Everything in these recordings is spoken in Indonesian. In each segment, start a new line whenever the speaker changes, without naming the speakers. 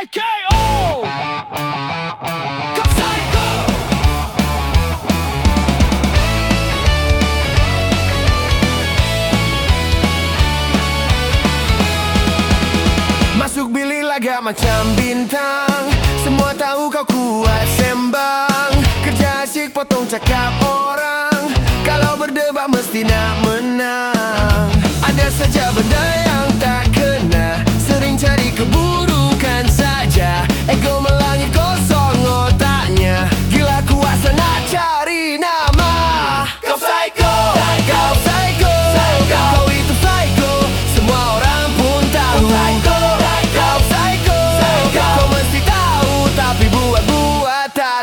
Masuk laga macam bintang. Semua tahu kau kuat sembang. Kerja asyik potong cakap orang. Kalau berdebat mesti nak menang. Ada saja benda yang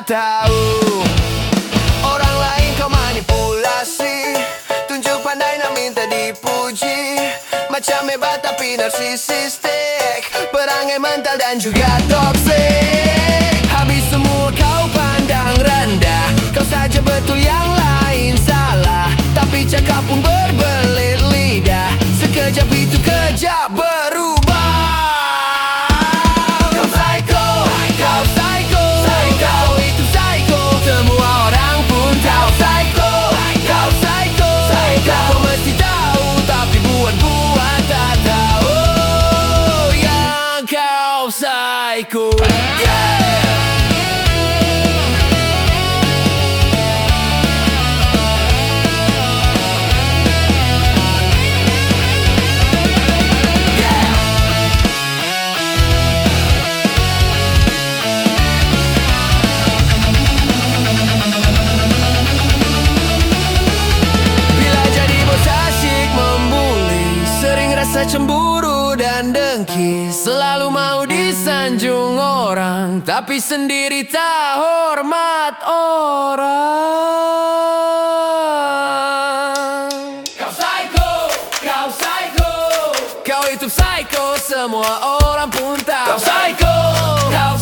tahu. Orang lain kau manipulasi. Tunjuk pandai nak minta dipuji. Macam hebat tapi narsisistik. Perangai mental dan juga toxic. Habis semua kau pandang rendah. Kau saja betul yang lain salah. Tapi cakap pun berbelit lidah. Sekejap itu kejap membuli Sering rasa cemburu dan dengki Selalu mau disanjung orang Tapi sendiri tak hormat orang. Kau psycho, kau psycho. Kau itu psycho, semua orang pun tahu. Kau psycho, kau